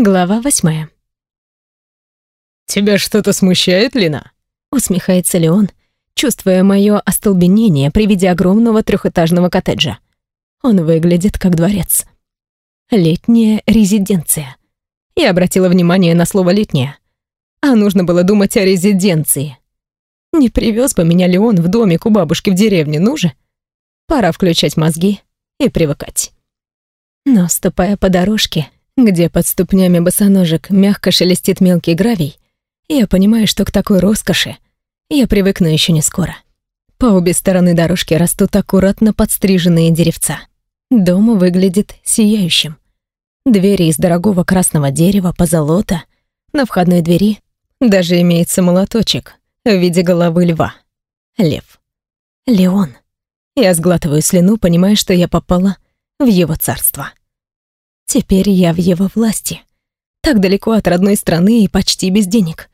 Глава восьмая. «Тебя что-то смущает, Лина?» Усмехается Леон, чувствуя мое остолбенение при виде огромного трехэтажного коттеджа. Он выглядит как дворец. Летняя резиденция. Я обратила внимание на слово «летняя». А нужно было думать о резиденции. Не привез бы меня Леон в домик у бабушки в деревне, ну же? Пора включать мозги и привыкать. Но, ступая по дорожке, где под ступнями босоножек мягко шелестит мелкий гравий, я понимаю, что к такой роскоши я привыкну еще не скоро. По обе стороны дорожки растут аккуратно подстриженные деревца. Дом выглядит сияющим. Двери из дорогого красного дерева, позолота. На входной двери даже имеется молоточек в виде головы льва. Лев. Леон. Я сглатываю слюну, понимая, что я попала в его царство. Теперь я в его власти. Так далеко от родной страны и почти без денег.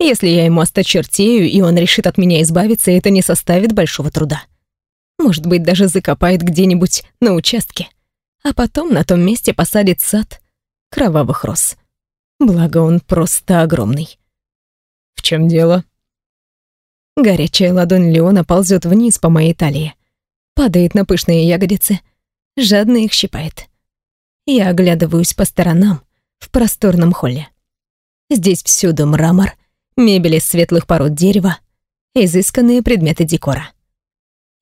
Если я ему осточертею, и он решит от меня избавиться, это не составит большого труда. Может быть, даже закопает где-нибудь на участке. А потом на том месте посадит сад кровавых роз. Благо он просто огромный. «В чем дело?» Горячая ладонь Леона ползет вниз по моей талии. Падает на пышные ягодицы, жадно их щипает. Я оглядываюсь по сторонам в просторном холле. Здесь всюду мрамор, мебель из светлых пород дерева, изысканные предметы декора.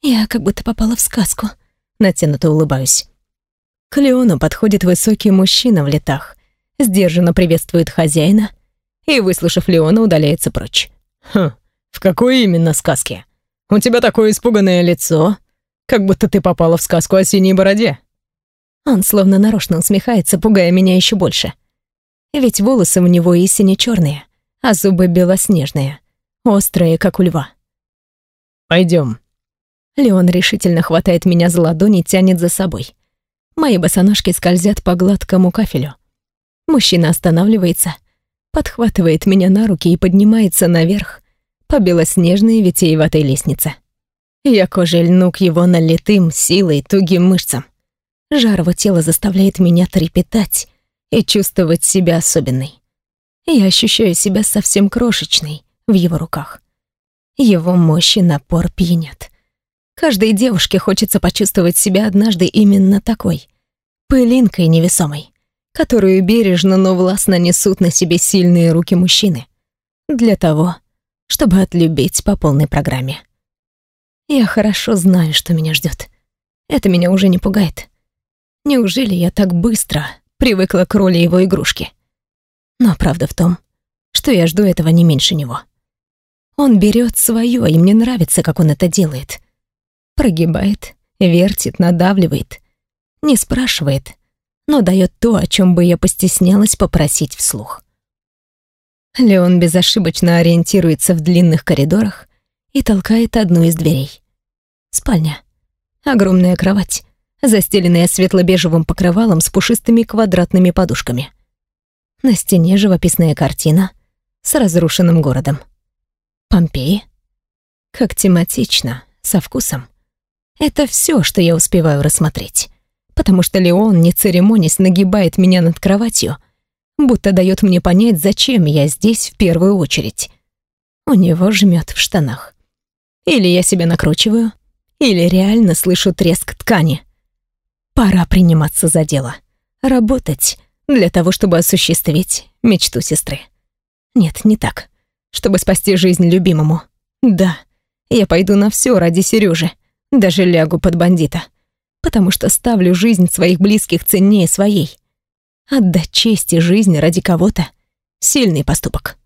Я как будто попала в сказку, натянуто улыбаюсь. К Леону подходит высокий мужчина в летах, сдержанно приветствует хозяина и, выслушав Леона, удаляется прочь. «Хм, в какой именно сказке? У тебя такое испуганное лицо, как будто ты попала в сказку о синей бороде». Он словно нарочно усмехается, пугая меня еще больше. Ведь волосы у него и сине-черные, а зубы белоснежные, острые, как у льва. Пойдем. Леон решительно хватает меня за ладони и тянет за собой. Мои босоножки скользят по гладкому кафелю. Мужчина останавливается, подхватывает меня на руки и поднимается наверх по белоснежной витиеватой лестнице. Я кожей льну к его налитым силой тугим мышцам. Жар его тела заставляет меня трепетать и чувствовать себя особенной. Я ощущаю себя совсем крошечной в его руках. Его мощь и напор пьянят. Каждой девушке хочется почувствовать себя однажды именно такой. Пылинкой невесомой, которую бережно, но властно несут на себе сильные руки мужчины. Для того, чтобы отлюбить по полной программе. Я хорошо знаю, что меня ждет. Это меня уже не пугает. Неужели я так быстро привыкла к роли его игрушки? Но правда в том, что я жду этого не меньше него. Он берет свое, и мне нравится, как он это делает. Прогибает, вертит, надавливает. Не спрашивает, но дает то, о чем бы я постеснялась попросить вслух. Леон безошибочно ориентируется в длинных коридорах и толкает одну из дверей. Спальня. Огромная кровать, застеленная светло-бежевым покрывалом с пушистыми квадратными подушками. На стене живописная картина с разрушенным городом. Помпеи. Как тематично, со вкусом. Это все, что я успеваю рассмотреть. Потому что Леон, не церемонясь, нагибает меня над кроватью, будто дает мне понять, зачем я здесь в первую очередь. У него жмет в штанах. Или я себя накручиваю, или реально слышу треск ткани. Пора приниматься за дело. Работать для того, чтобы осуществить мечту сестры. Нет, не так. Чтобы спасти жизнь любимому. Да, я пойду на все ради Сережи, даже лягу под бандита. Потому что ставлю жизнь своих близких ценнее своей. Отдать честь и жизнь ради кого-то — сильный поступок.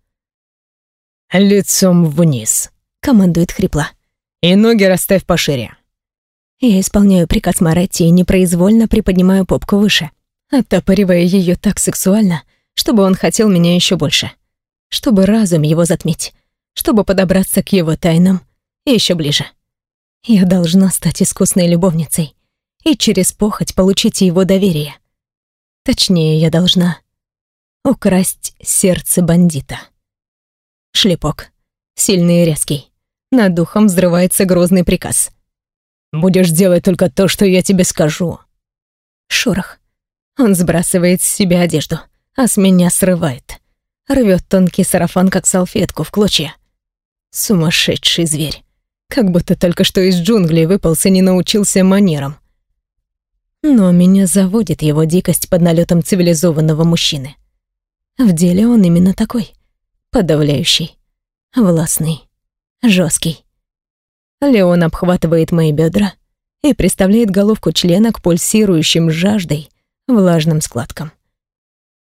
«Лицом вниз», — командует хрипло. «И ноги расставь пошире». Я исполняю приказ Маретти и непроизвольно приподнимаю попку выше оттопыривая ее так сексуально, чтобы он хотел меня еще больше. Чтобы разум его затмить, чтобы подобраться к его тайнам еще ближе. Я должна стать искусной любовницей и через похоть получить его доверие. Точнее, я должна украсть сердце бандита. Шлепок. Сильный и резкий. Над духом взрывается грозный приказ. «Будешь делать только то, что я тебе скажу». Шорох. Он сбрасывает с себя одежду, а с меня срывает. Рвет тонкий сарафан, как салфетку, в клочья. Сумасшедший зверь. Как будто только что из джунглей выпался, не научился манерам. Но меня заводит его дикость под налетом цивилизованного мужчины. В деле он именно такой. Подавляющий, властный, жесткий. Леон обхватывает мои бедра и приставляет головку члена к пульсирующим жаждой влажным складкам.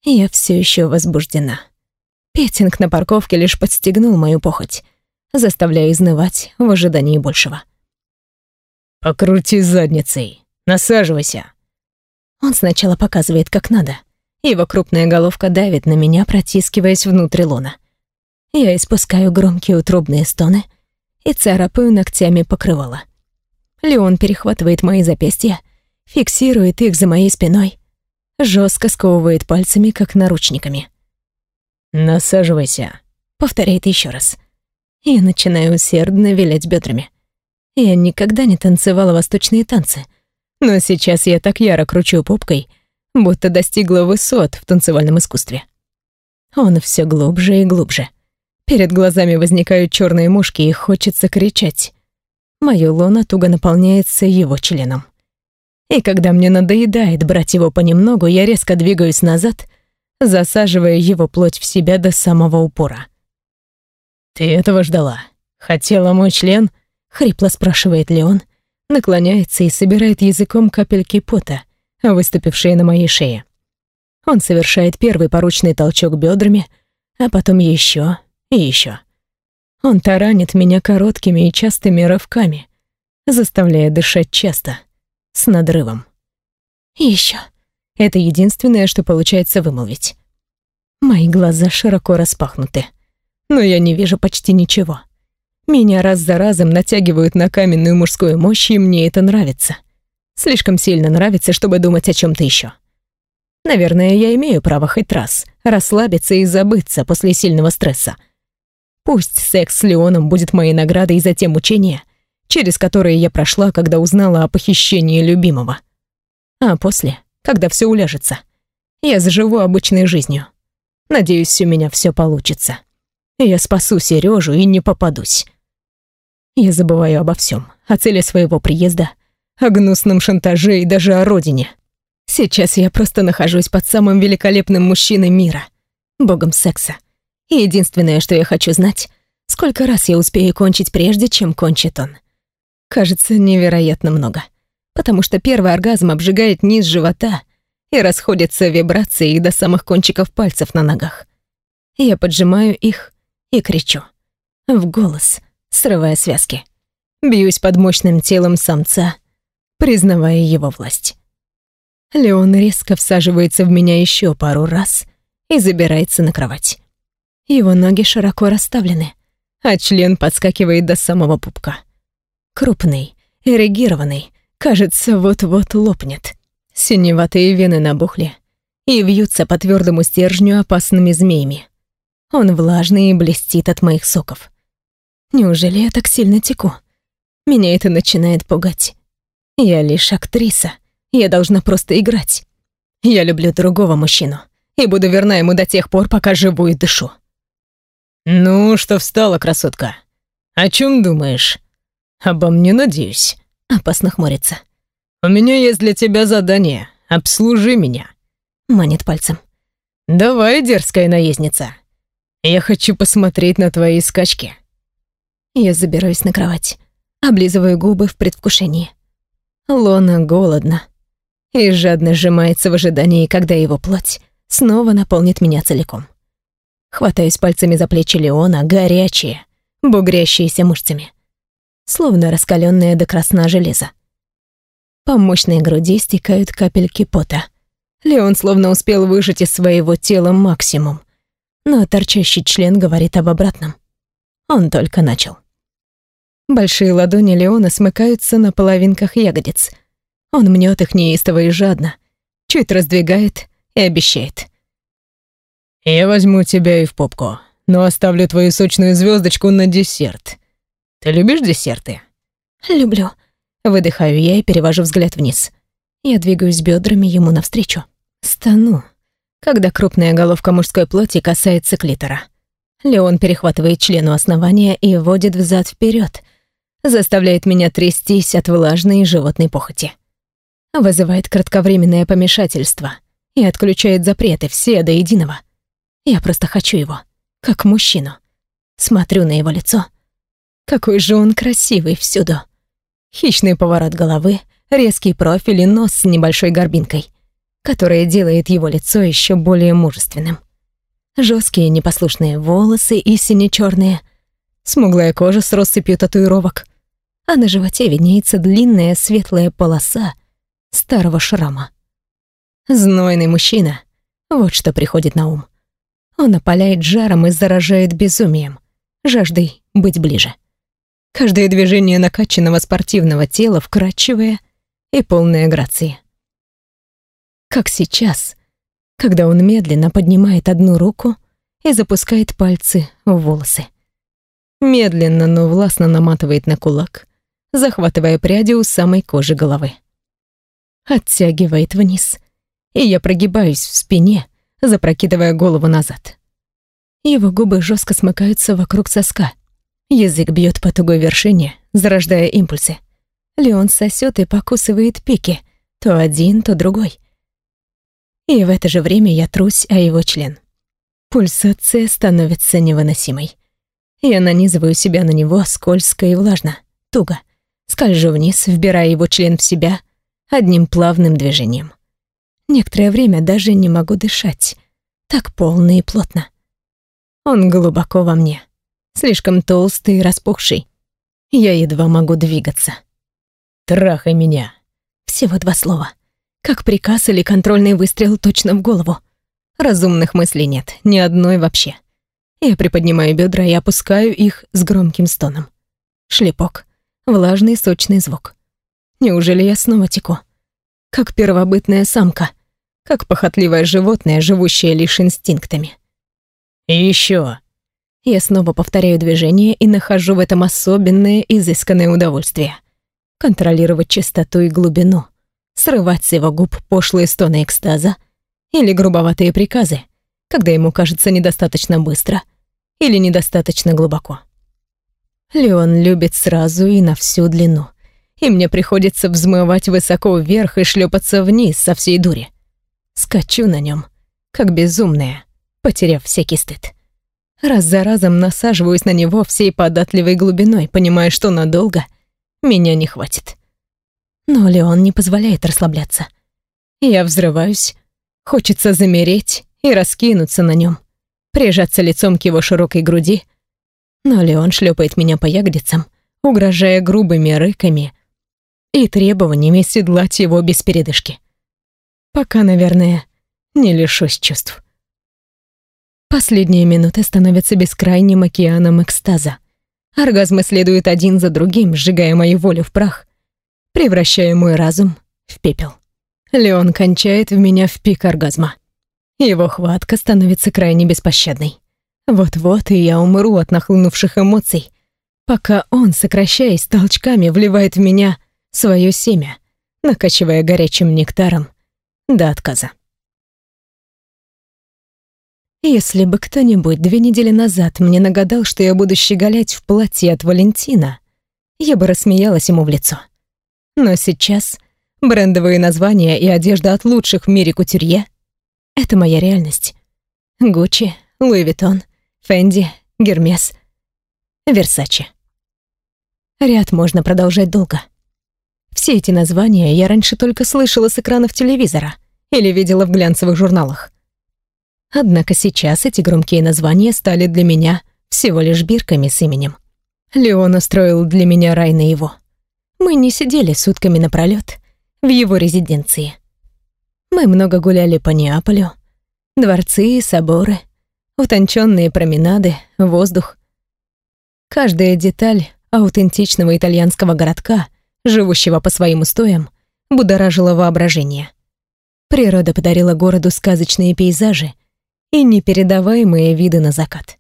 Я все еще возбуждена. Петинг на парковке лишь подстегнул мою похоть, заставляя изнывать в ожидании большего. «Покрути задницей, насаживайся». Он сначала показывает, как надо. Его крупная головка давит на меня, протискиваясь внутрь лона. Я испускаю громкие утробные стоны и царапаю ногтями покрывало. Леон перехватывает мои запястья, фиксирует их за моей спиной, жестко сковывает пальцами, как наручниками. «Насаживайся», — повторяет еще раз. Я начинаю усердно вилять бедрами. Я никогда не танцевала восточные танцы, но сейчас я так яро кручу попкой, будто достигла высот в танцевальном искусстве. Он все глубже и глубже. Перед глазами возникают черные мушки, и хочется кричать. Моё лоно туго наполняется его членом. И когда мне надоедает брать его понемногу, я резко двигаюсь назад, засаживая его плоть в себя до самого упора. «Ты этого ждала? Хотела мой член?» — хрипло спрашивает Леон, наклоняется и собирает языком капельки пота, выступившие на моей шее. Он совершает первый поручный толчок бедрами, а потом еще и еще. Он таранит меня короткими и частыми рывками, заставляя дышать часто — с надрывом. еще. Это единственное, что получается вымолвить. Мои глаза широко распахнуты, но я не вижу почти ничего. Меня раз за разом натягивают на каменную мужскую мощь, и мне это нравится. Слишком сильно нравится, чтобы думать о чем то еще. Наверное, я имею право хоть раз расслабиться и забыться после сильного стресса. Пусть секс с Леоном будет моей наградой за те мучения, через которые я прошла, когда узнала о похищении любимого. А после, когда все уляжется, я заживу обычной жизнью. Надеюсь, у меня все получится. Я спасу Сережу и не попадусь. Я забываю обо всем, о цели своего приезда, о гнусном шантаже и даже о родине. Сейчас я просто нахожусь под самым великолепным мужчиной мира, богом секса. И единственное, что я хочу знать, сколько раз я успею кончить прежде, чем кончит он кажется невероятно много. Потому что первый оргазм обжигает низ живота и расходятся вибрации до самых кончиков пальцев на ногах. Я поджимаю их и кричу. В голос, срывая связки. Бьюсь под мощным телом самца, признавая его власть. Леон резко всаживается в меня еще пару раз и забирается на кровать. Его ноги широко расставлены, а член подскакивает до самого пупка крупный, эрегированный, кажется, вот-вот лопнет. Синеватые вены набухли и вьются по твердому стержню опасными змеями. Он влажный и блестит от моих соков. Неужели я так сильно теку? Меня это начинает пугать. Я лишь актриса. Я должна просто играть. Я люблю другого мужчину и буду верна ему до тех пор, пока живу и дышу. «Ну, что встала, красотка? О чем думаешь?» «Обо мне надеюсь?» — опасно хмурится. «У меня есть для тебя задание. Обслужи меня». Манит пальцем. «Давай, дерзкая наездница. Я хочу посмотреть на твои скачки». Я забираюсь на кровать, облизываю губы в предвкушении. Лона голодна и жадно сжимается в ожидании, когда его плоть снова наполнит меня целиком. Хватаюсь пальцами за плечи Леона, горячие, бугрящиеся мышцами словно раскаленное до красна железо. По мощной груди стекают капельки пота. Леон словно успел выжать из своего тела максимум. Но торчащий член говорит об обратном. Он только начал. Большие ладони Леона смыкаются на половинках ягодиц. Он мнет их неистово и жадно, чуть раздвигает и обещает. «Я возьму тебя и в попку, но оставлю твою сочную звездочку на десерт. Ты любишь десерты? Люблю. Выдыхаю я и перевожу взгляд вниз. Я двигаюсь бедрами ему навстречу. Стану. когда крупная головка мужской плоти касается клитора. Леон перехватывает член у основания и водит взад вперед, заставляет меня трястись от влажной животной похоти. Вызывает кратковременное помешательство и отключает запреты все до единого. Я просто хочу его, как мужчину. Смотрю на его лицо. Какой же он красивый всюду. Хищный поворот головы, резкий профиль и нос с небольшой горбинкой, которая делает его лицо еще более мужественным. Жесткие непослушные волосы и сине-черные, смуглая кожа с россыпью татуировок, а на животе виднеется длинная светлая полоса старого шрама. Знойный мужчина, вот что приходит на ум. Он опаляет жаром и заражает безумием, жаждой быть ближе. Каждое движение накачанного спортивного тела вкрадчивое и полное грации. Как сейчас, когда он медленно поднимает одну руку и запускает пальцы в волосы. Медленно, но властно наматывает на кулак, захватывая пряди у самой кожи головы. Оттягивает вниз, и я прогибаюсь в спине, запрокидывая голову назад. Его губы жестко смыкаются вокруг соска, Язык бьет по тугой вершине, зарождая импульсы. Леон сосет и покусывает пики, то один, то другой. И в это же время я трусь о его член. Пульсация становится невыносимой. Я нанизываю себя на него скользко и влажно, туго. Скольжу вниз, вбирая его член в себя одним плавным движением. Некоторое время даже не могу дышать. Так полно и плотно. Он глубоко во мне слишком толстый и распухший. Я едва могу двигаться. «Трахай меня!» Всего два слова. Как приказ или контрольный выстрел точно в голову. Разумных мыслей нет, ни одной вообще. Я приподнимаю бедра и опускаю их с громким стоном. Шлепок. Влажный сочный звук. Неужели я снова теку? Как первобытная самка. Как похотливое животное, живущее лишь инстинктами. «И еще!» Я снова повторяю движение и нахожу в этом особенное изысканное удовольствие. Контролировать частоту и глубину, срывать с его губ пошлые стоны экстаза или грубоватые приказы, когда ему кажется недостаточно быстро или недостаточно глубоко. Леон любит сразу и на всю длину, и мне приходится взмывать высоко вверх и шлепаться вниз со всей дури. Скачу на нем, как безумная, потеряв всякий стыд. Раз за разом насаживаюсь на него всей податливой глубиной, понимая, что надолго меня не хватит. Но Леон не позволяет расслабляться. Я взрываюсь, хочется замереть и раскинуться на нем, прижаться лицом к его широкой груди. Но Леон шлепает меня по ягодицам, угрожая грубыми рыками и требованиями седлать его без передышки. Пока, наверное, не лишусь чувств. Последние минуты становятся бескрайним океаном экстаза. Оргазмы следуют один за другим, сжигая мою волю в прах, превращая мой разум в пепел. Леон кончает в меня в пик оргазма. Его хватка становится крайне беспощадной. Вот-вот и я умру от нахлынувших эмоций, пока он, сокращаясь толчками, вливает в меня свое семя, накачивая горячим нектаром до отказа. Если бы кто-нибудь две недели назад мне нагадал, что я буду щеголять в платье от Валентина, я бы рассмеялась ему в лицо. Но сейчас брендовые названия и одежда от лучших в мире кутюрье — это моя реальность. Гуччи, Луи Виттон, Фенди, Гермес, Версаче. Ряд можно продолжать долго. Все эти названия я раньше только слышала с экранов телевизора или видела в глянцевых журналах. Однако сейчас эти громкие названия стали для меня всего лишь бирками с именем. Леон устроил для меня рай на его. Мы не сидели сутками напролёт в его резиденции. Мы много гуляли по Неаполю. Дворцы соборы, утонченные променады, воздух. Каждая деталь аутентичного итальянского городка, живущего по своим устоям, будоражила воображение. Природа подарила городу сказочные пейзажи, и непередаваемые виды на закат.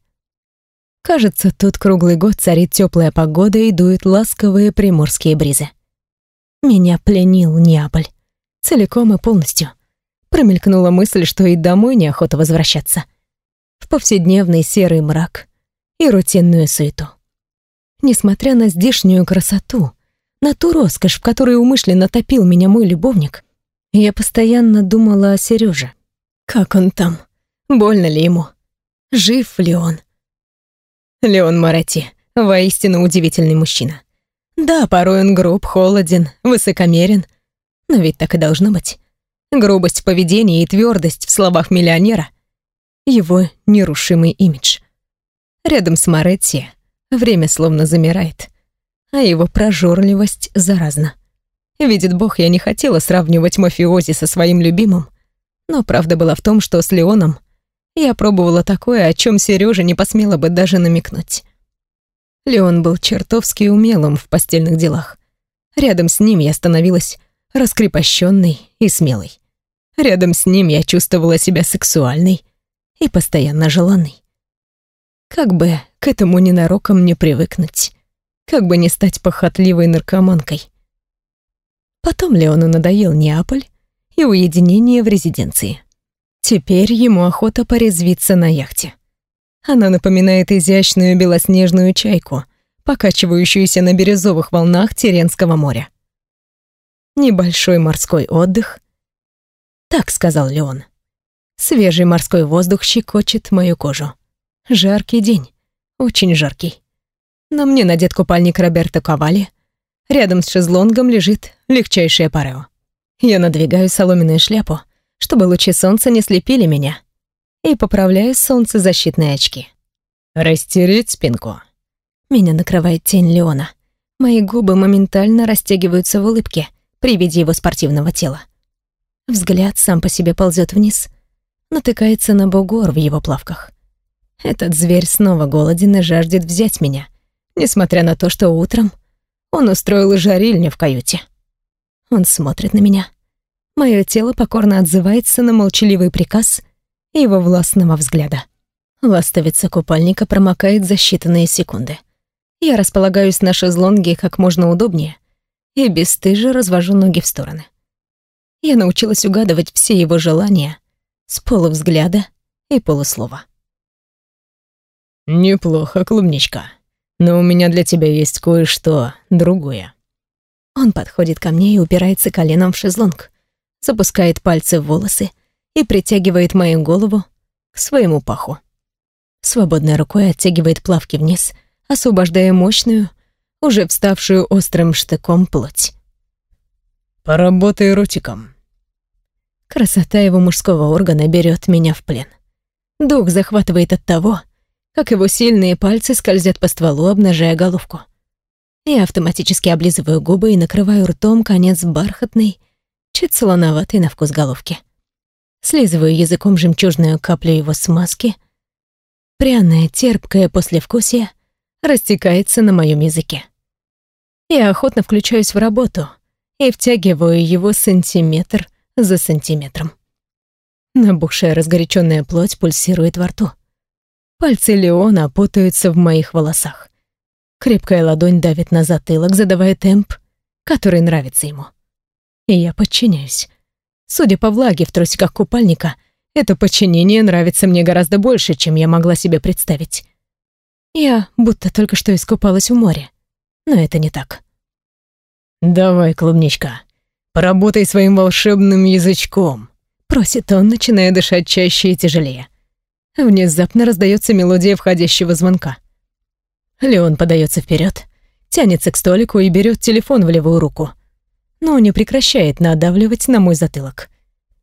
Кажется, тут круглый год царит теплая погода и дуют ласковые приморские бризы. Меня пленил Неаполь. Целиком и полностью. Промелькнула мысль, что и домой неохота возвращаться. В повседневный серый мрак и рутинную суету. Несмотря на здешнюю красоту, на ту роскошь, в которой умышленно топил меня мой любовник, я постоянно думала о Сереже. Как он там? Больно ли ему? Жив ли он? Леон Марати, воистину удивительный мужчина. Да, порой он груб, холоден, высокомерен, но ведь так и должно быть. Грубость в поведении и твердость в словах миллионера — его нерушимый имидж. Рядом с Моретти время словно замирает, а его прожорливость заразна. Видит Бог, я не хотела сравнивать мафиози со своим любимым, но правда была в том, что с Леоном я пробовала такое, о чем Сережа не посмела бы даже намекнуть. Леон был чертовски умелым в постельных делах. Рядом с ним я становилась раскрепощенной и смелой. Рядом с ним я чувствовала себя сексуальной и постоянно желанной. Как бы к этому ненароком не привыкнуть, как бы не стать похотливой наркоманкой. Потом Леону надоел Неаполь и уединение в резиденции. Теперь ему охота порезвиться на яхте. Она напоминает изящную белоснежную чайку, покачивающуюся на бирюзовых волнах Теренского моря. Небольшой морской отдых. Так сказал Леон. Свежий морской воздух щекочет мою кожу. Жаркий день, очень жаркий. На мне надет купальник Роберто Кавали. Рядом с шезлонгом лежит легчайшее парео. Я надвигаю соломенную шляпу, чтобы лучи солнца не слепили меня, и поправляю солнцезащитные очки. «Растереть спинку?» Меня накрывает тень Леона. Мои губы моментально растягиваются в улыбке при виде его спортивного тела. Взгляд сам по себе ползет вниз, натыкается на бугор в его плавках. Этот зверь снова голоден и жаждет взять меня, несмотря на то, что утром он устроил жарильню в каюте. Он смотрит на меня. Мое тело покорно отзывается на молчаливый приказ его властного взгляда. Ластовица купальника промокает за считанные секунды. Я располагаюсь на шезлонге как можно удобнее и бесстыже развожу ноги в стороны. Я научилась угадывать все его желания с полувзгляда и полуслова. «Неплохо, клубничка. Но у меня для тебя есть кое-что другое». Он подходит ко мне и упирается коленом в шезлонг, запускает пальцы в волосы и притягивает мою голову к своему паху. Свободной рукой оттягивает плавки вниз, освобождая мощную, уже вставшую острым штыком плоть. «Поработай ротиком». Красота его мужского органа берет меня в плен. Дух захватывает от того, как его сильные пальцы скользят по стволу, обнажая головку. Я автоматически облизываю губы и накрываю ртом конец бархатной, чуть солоноватой на вкус головки. Слизываю языком жемчужную каплю его смазки. Пряное, терпкое послевкусие растекается на моем языке. Я охотно включаюсь в работу и втягиваю его сантиметр за сантиметром. Набухшая разгоряченная плоть пульсирует во рту. Пальцы Леона путаются в моих волосах. Крепкая ладонь давит на затылок, задавая темп, который нравится ему. И я подчиняюсь. Судя по влаге в трусиках купальника, это подчинение нравится мне гораздо больше, чем я могла себе представить. Я будто только что искупалась в море. Но это не так. «Давай, клубничка, поработай своим волшебным язычком», просит он, начиная дышать чаще и тяжелее. Внезапно раздается мелодия входящего звонка. Леон подается вперед, тянется к столику и берет телефон в левую руку но не прекращает надавливать на мой затылок.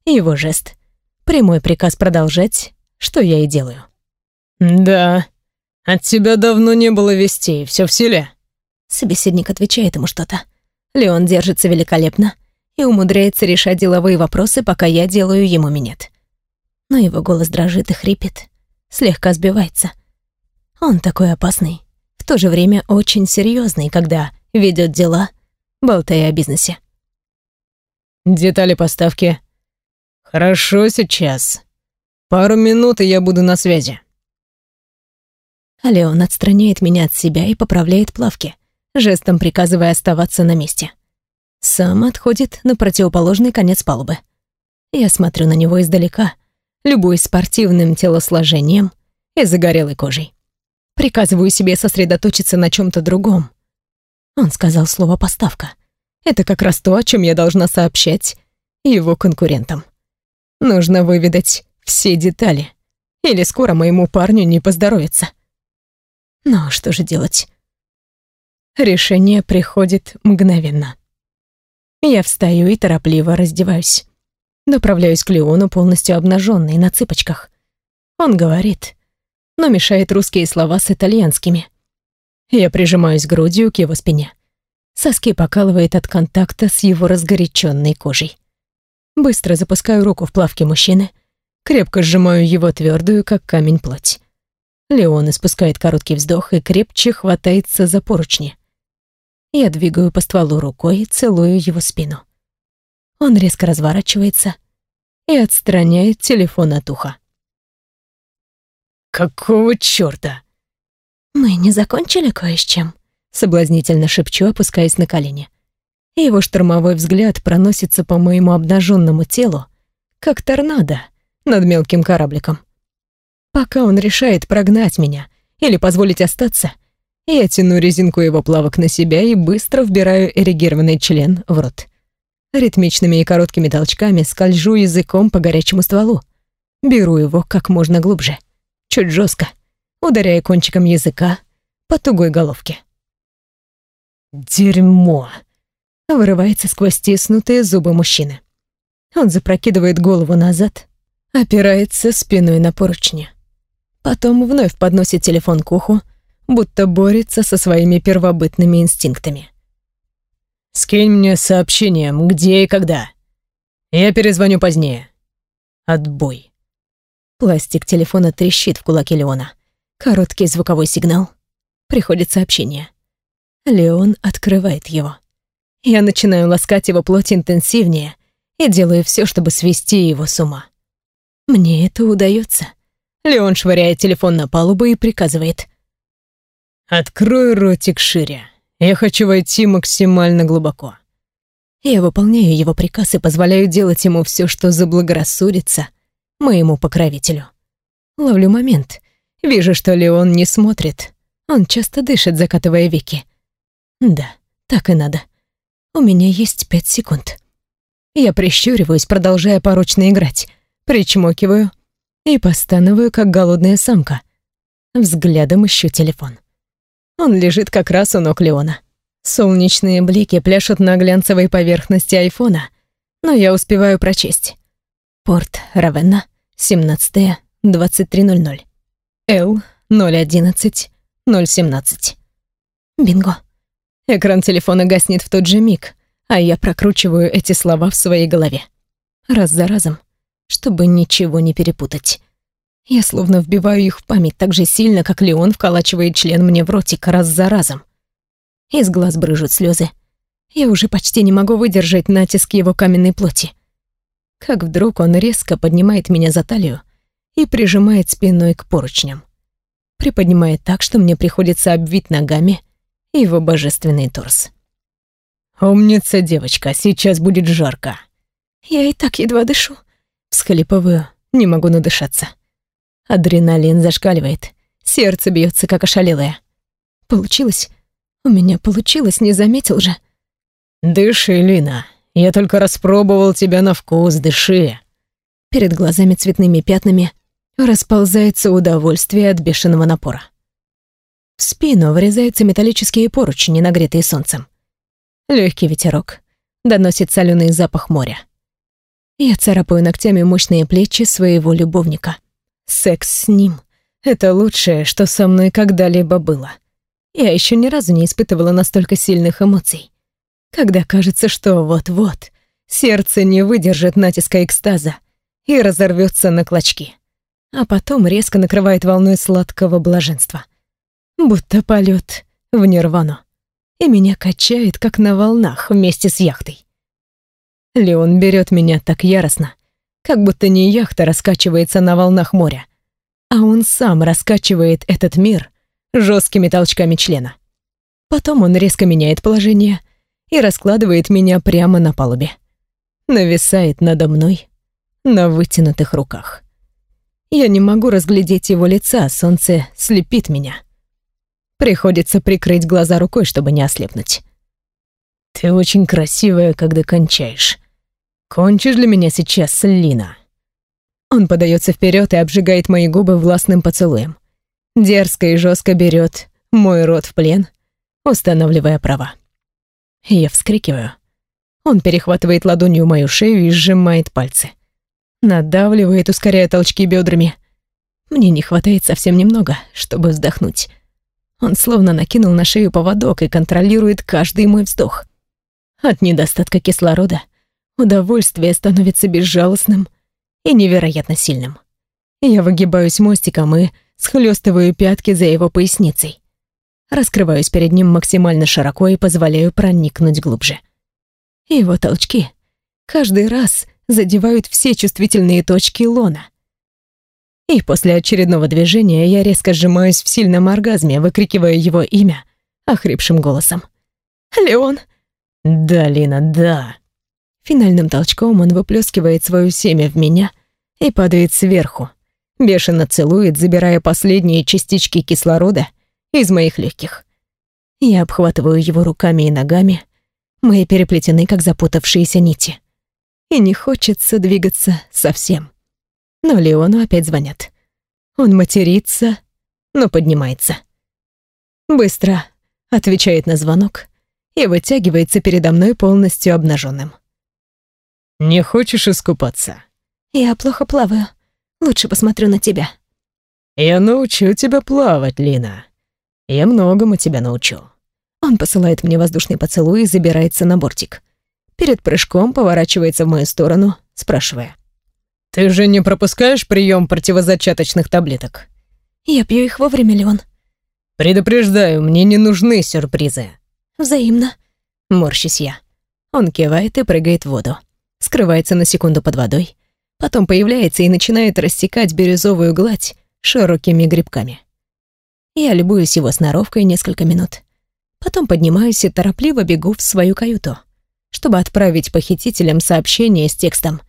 Его жест — прямой приказ продолжать, что я и делаю. «Да, от тебя давно не было вестей, все в силе?» Собеседник отвечает ему что-то. Леон держится великолепно и умудряется решать деловые вопросы, пока я делаю ему минет. Но его голос дрожит и хрипит, слегка сбивается. Он такой опасный, в то же время очень серьезный, когда ведет дела, болтая о бизнесе. Детали поставки. Хорошо сейчас. Пару минут, и я буду на связи. Леон отстраняет меня от себя и поправляет плавки, жестом приказывая оставаться на месте. Сам отходит на противоположный конец палубы. Я смотрю на него издалека, любуюсь спортивным телосложением и загорелой кожей. Приказываю себе сосредоточиться на чем-то другом. Он сказал слово «поставка». Это как раз то, о чем я должна сообщать его конкурентам. Нужно выведать все детали, или скоро моему парню не поздоровится. Но что же делать? Решение приходит мгновенно. Я встаю и торопливо раздеваюсь. Направляюсь к Леону полностью обнаженной на цыпочках. Он говорит, но мешает русские слова с итальянскими. Я прижимаюсь грудью к его спине. Соски покалывает от контакта с его разгоряченной кожей. Быстро запускаю руку в плавки мужчины, крепко сжимаю его твердую, как камень, плоть. Леон испускает короткий вздох и крепче хватается за поручни. Я двигаю по стволу рукой целую его спину. Он резко разворачивается и отстраняет телефон от уха. «Какого чёрта?» «Мы не закончили кое с чем?» Соблазнительно шепчу, опускаясь на колени. Его штормовой взгляд проносится по моему обнаженному телу, как торнадо над мелким корабликом. Пока он решает прогнать меня или позволить остаться, я тяну резинку его плавок на себя и быстро вбираю эрегированный член в рот. Ритмичными и короткими толчками скольжу языком по горячему стволу. Беру его как можно глубже чуть жестко, ударяя кончиком языка по тугой головке. «Дерьмо!» — вырывается сквозь стиснутые зубы мужчины. Он запрокидывает голову назад, опирается спиной на поручни. Потом вновь подносит телефон к уху, будто борется со своими первобытными инстинктами. «Скинь мне сообщением, где и когда. Я перезвоню позднее. Отбой». Пластик телефона трещит в кулаке Леона. Короткий звуковой сигнал. Приходит сообщение. Леон открывает его. Я начинаю ласкать его плоть интенсивнее и делаю все, чтобы свести его с ума. Мне это удается. Леон швыряет телефон на палубу и приказывает. «Открой ротик шире. Я хочу войти максимально глубоко». Я выполняю его приказ и позволяю делать ему все, что заблагорассудится, моему покровителю. Ловлю момент. Вижу, что Леон не смотрит. Он часто дышит, закатывая веки. Да, так и надо. У меня есть пять секунд. Я прищуриваюсь, продолжая порочно играть. Причмокиваю и постановую, как голодная самка. Взглядом ищу телефон. Он лежит как раз у ног Леона. Солнечные блики пляшут на глянцевой поверхности айфона, но я успеваю прочесть. Порт Равенна, 17-23.00. Л 011 017. Бинго. Экран телефона гаснет в тот же миг, а я прокручиваю эти слова в своей голове. Раз за разом, чтобы ничего не перепутать. Я словно вбиваю их в память так же сильно, как Леон вколачивает член мне в ротик раз за разом. Из глаз брыжут слезы. Я уже почти не могу выдержать натиск его каменной плоти как вдруг он резко поднимает меня за талию и прижимает спиной к поручням. Приподнимает так, что мне приходится обвить ногами его божественный торс. «Умница, девочка, сейчас будет жарко». Я и так едва дышу. Всхлипываю, не могу надышаться. Адреналин зашкаливает, сердце бьется как ошалелое. Получилось? У меня получилось, не заметил же. «Дыши, Лина, я только распробовал тебя на вкус, дыши». Перед глазами цветными пятнами расползается удовольствие от бешеного напора. В спину врезаются металлические поручни, нагретые солнцем. Легкий ветерок доносит соленый запах моря. Я царапаю ногтями мощные плечи своего любовника. Секс с ним — это лучшее, что со мной когда-либо было. Я еще ни разу не испытывала настолько сильных эмоций когда кажется, что вот-вот сердце не выдержит натиска экстаза и разорвется на клочки, а потом резко накрывает волной сладкого блаженства. Будто полет в нирвану. И меня качает, как на волнах вместе с яхтой. Леон берет меня так яростно, как будто не яхта раскачивается на волнах моря, а он сам раскачивает этот мир жесткими толчками члена. Потом он резко меняет положение, и раскладывает меня прямо на палубе. Нависает надо мной, на вытянутых руках. Я не могу разглядеть его лица, солнце слепит меня. Приходится прикрыть глаза рукой, чтобы не ослепнуть. «Ты очень красивая, когда кончаешь. Кончишь для меня сейчас, Лина?» Он подается вперед и обжигает мои губы властным поцелуем. Дерзко и жестко берет мой рот в плен, устанавливая права. Я вскрикиваю. Он перехватывает ладонью мою шею и сжимает пальцы. Надавливает, ускоряя толчки бедрами. Мне не хватает совсем немного, чтобы вздохнуть. Он словно накинул на шею поводок и контролирует каждый мой вздох. От недостатка кислорода удовольствие становится безжалостным и невероятно сильным. Я выгибаюсь мостиком и схлёстываю пятки за его поясницей. Раскрываюсь перед ним максимально широко и позволяю проникнуть глубже. Его толчки каждый раз задевают все чувствительные точки лона. И после очередного движения я резко сжимаюсь в сильном оргазме, выкрикивая его имя охрипшим голосом. «Леон!» «Да, Лина, да!» Финальным толчком он выплескивает свое семя в меня и падает сверху, бешено целует, забирая последние частички кислорода из моих легких. Я обхватываю его руками и ногами, мы переплетены, как запутавшиеся нити. И не хочется двигаться совсем. Но Леону опять звонят. Он матерится, но поднимается. «Быстро», — отвечает на звонок и вытягивается передо мной полностью обнаженным. «Не хочешь искупаться?» «Я плохо плаваю. Лучше посмотрю на тебя». «Я научу тебя плавать, Лина. Я многому тебя научу». Он посылает мне воздушный поцелуй и забирается на бортик. Перед прыжком поворачивается в мою сторону, спрашивая. «Ты же не пропускаешь прием противозачаточных таблеток?» «Я пью их вовремя, Леон». «Предупреждаю, мне не нужны сюрпризы». «Взаимно». Морщусь я. Он кивает и прыгает в воду. Скрывается на секунду под водой. Потом появляется и начинает рассекать бирюзовую гладь широкими грибками. Я любуюсь его сноровкой несколько минут. Потом поднимаюсь и торопливо бегу в свою каюту, чтобы отправить похитителям сообщение с текстом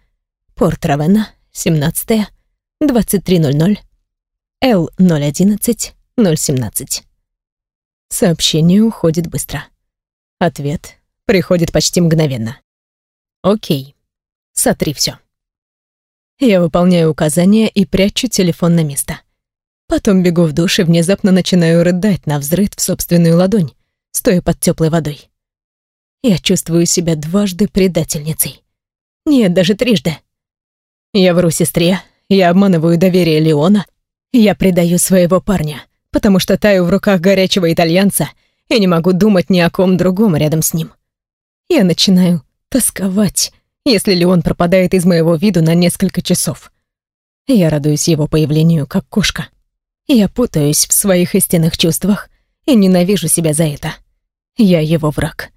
«Порт Равена, 17 23.00, Л-011, 017». Сообщение уходит быстро. Ответ приходит почти мгновенно. «Окей, сотри все. Я выполняю указания и прячу телефон на место. Потом бегу в душ и внезапно начинаю рыдать на взрыв в собственную ладонь, стоя под теплой водой. Я чувствую себя дважды предательницей. Нет, даже трижды. Я вру сестре, я обманываю доверие Леона, я предаю своего парня, потому что таю в руках горячего итальянца и не могу думать ни о ком другом рядом с ним. Я начинаю тосковать, если Леон пропадает из моего виду на несколько часов. Я радуюсь его появлению, как кошка. Я путаюсь в своих истинных чувствах и ненавижу себя за это. Я его враг.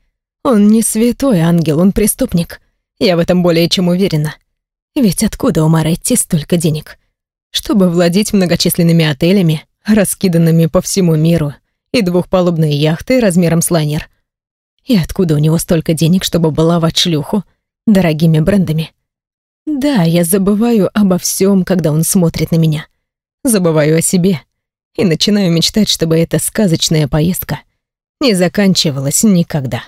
Он не святой ангел, он преступник. Я в этом более чем уверена. Ведь откуда у Маретти столько денег? Чтобы владеть многочисленными отелями, раскиданными по всему миру, и двухпалубной яхтой размером с лайнер. И откуда у него столько денег, чтобы баловать шлюху дорогими брендами? Да, я забываю обо всем, когда он смотрит на меня. Забываю о себе и начинаю мечтать, чтобы эта сказочная поездка — не заканчивалась никогда.